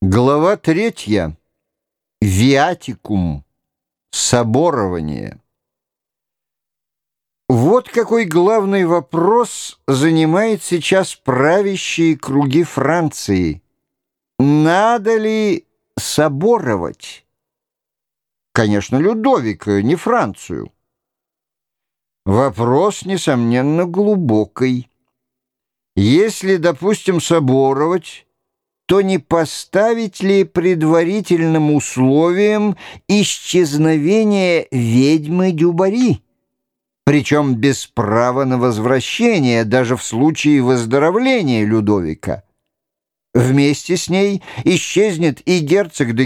Глава третья. Виатикум. Соборование. Вот какой главный вопрос занимает сейчас правящие круги Франции. Надо ли соборовать? Конечно, Людовика, не Францию. Вопрос, несомненно, глубокий. Если, допустим, соборовать то не поставить ли предварительным условием исчезновение ведьмы Дюбари, причем без права на возвращение, даже в случае выздоровления Людовика? Вместе с ней исчезнет и герцог де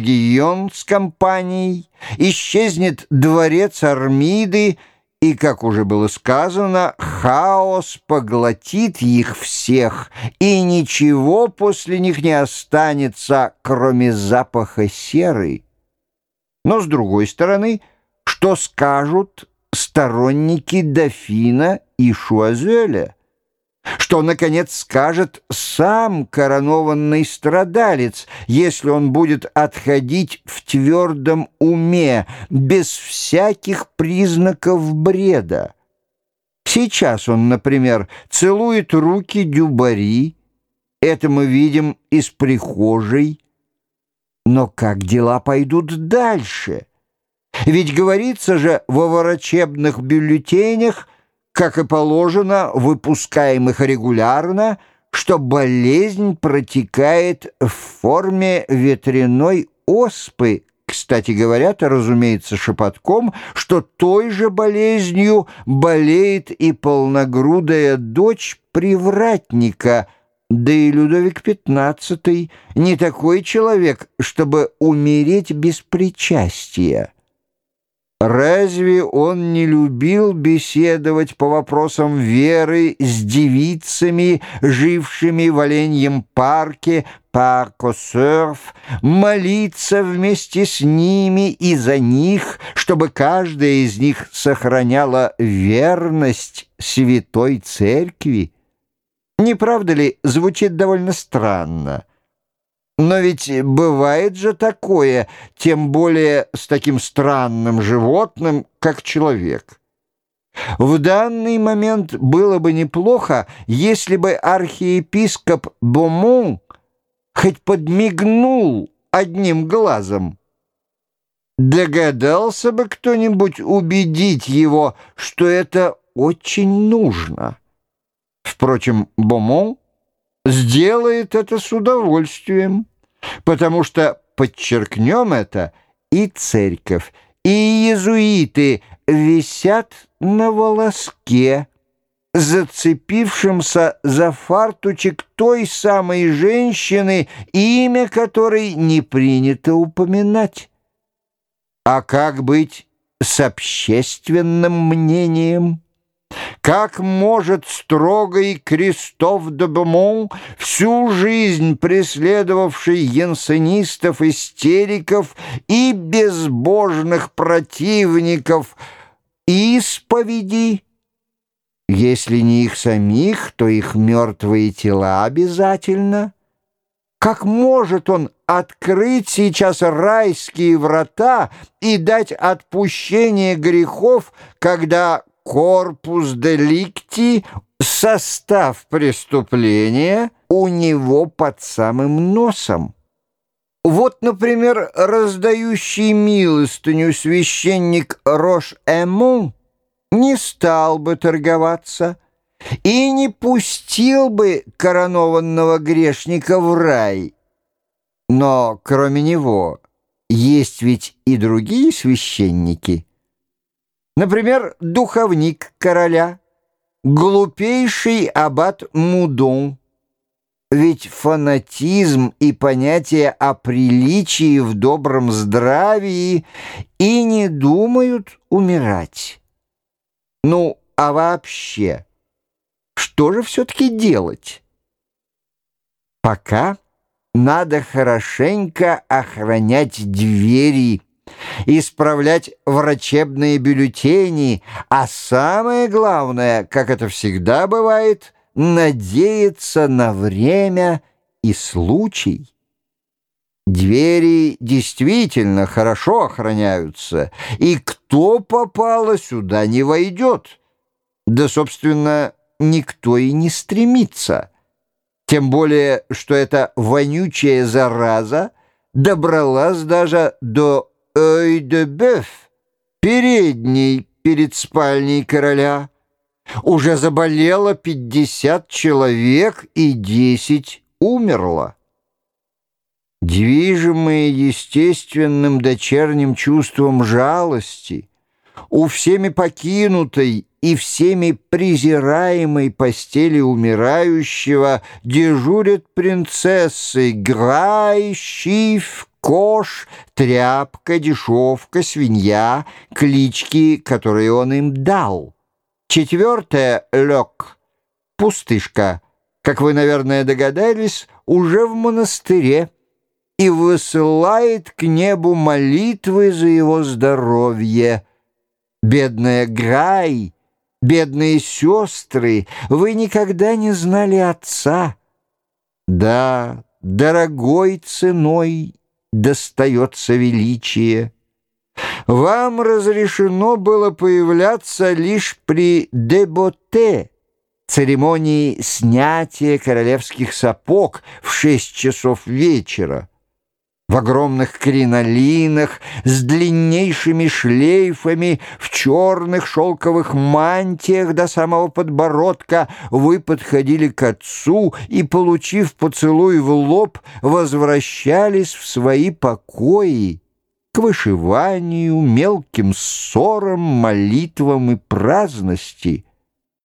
с компанией, исчезнет дворец Армиды, и, как уже было сказано, хаос поглотит их всех, и ничего после них не останется, кроме запаха серы. Но, с другой стороны, что скажут сторонники дофина и Шуазеля? Что, наконец, скажет сам коронованный страдалец, если он будет отходить в твердом уме, без всяких признаков бреда? Сейчас он, например, целует руки Дюбари, это мы видим из прихожей. Но как дела пойдут дальше? Ведь говорится же во врачебных бюллетенях, как и положено, выпускаемых регулярно, что болезнь протекает в форме ветряной оспы. Кстати, говорят, разумеется, шепотком, что той же болезнью болеет и полногрудая дочь привратника, да и Людовик XV не такой человек, чтобы умереть без причастия. Разве он не любил беседовать по вопросам веры с девицами, жившими в Оленьем парке, паркосерф, молиться вместе с ними и за них, чтобы каждая из них сохраняла верность Святой Церкви? Не правда ли, звучит довольно странно? Но ведь бывает же такое, тем более с таким странным животным, как человек. В данный момент было бы неплохо, если бы архиепископ Бомон хоть подмигнул одним глазом. Догадался бы кто-нибудь убедить его, что это очень нужно. Впрочем, Бомон сделает это с удовольствием потому что, подчеркнем это, и церковь, и иезуиты висят на волоске, зацепившемся за фартучек той самой женщины, имя которой не принято упоминать. А как быть с общественным мнением? Как может строгий Кристоф де Бемон, всю жизнь преследовавший янсенистов-истериков и безбожных противников исповеди, если не их самих, то их мертвые тела обязательно? Как может он открыть сейчас райские врата и дать отпущение грехов, когда корпус деликти, состав преступления у него под самым носом. Вот, например, раздающий милостыню священник Рош-Эмон не стал бы торговаться и не пустил бы коронованного грешника в рай. Но кроме него есть ведь и другие священники – Например, духовник короля, глупейший аббат Мудон. Ведь фанатизм и понятие о приличии в добром здравии и не думают умирать. Ну, а вообще, что же все-таки делать? Пока надо хорошенько охранять двери, исправлять врачебные бюллетени, а самое главное, как это всегда бывает, надеяться на время и случай. Двери действительно хорошо охраняются, и кто попало сюда не войдет. Да, собственно, никто и не стремится. Тем более, что эта вонючая зараза добралась даже до Ой-де-Бёв, передней перед спальней короля. Уже заболело пятьдесят человек и десять умерло. Движимые естественным дочерним чувством жалости, у всеми покинутой и всеми презираемой постели умирающего дежурят принцессы Грай, Щиф, Кош, Тряпка, Дешевка, Свинья, клички, которые он им дал. Четвертое — Лёк, пустышка, как вы, наверное, догадались, уже в монастыре и высылает к небу молитвы за его здоровье. Бедная Грай, бедные сестры, вы никогда не знали отца. Да, дорогой ценой достается величие. Вам разрешено было появляться лишь при деботе, церемонии снятия королевских сапог в шесть часов вечера в огромных кринолинах, с длиннейшими шлейфами, в черных шелковых мантиях до самого подбородка, вы подходили к отцу и, получив поцелуй в лоб, возвращались в свои покои к вышиванию, мелким ссорам, молитвам и праздности —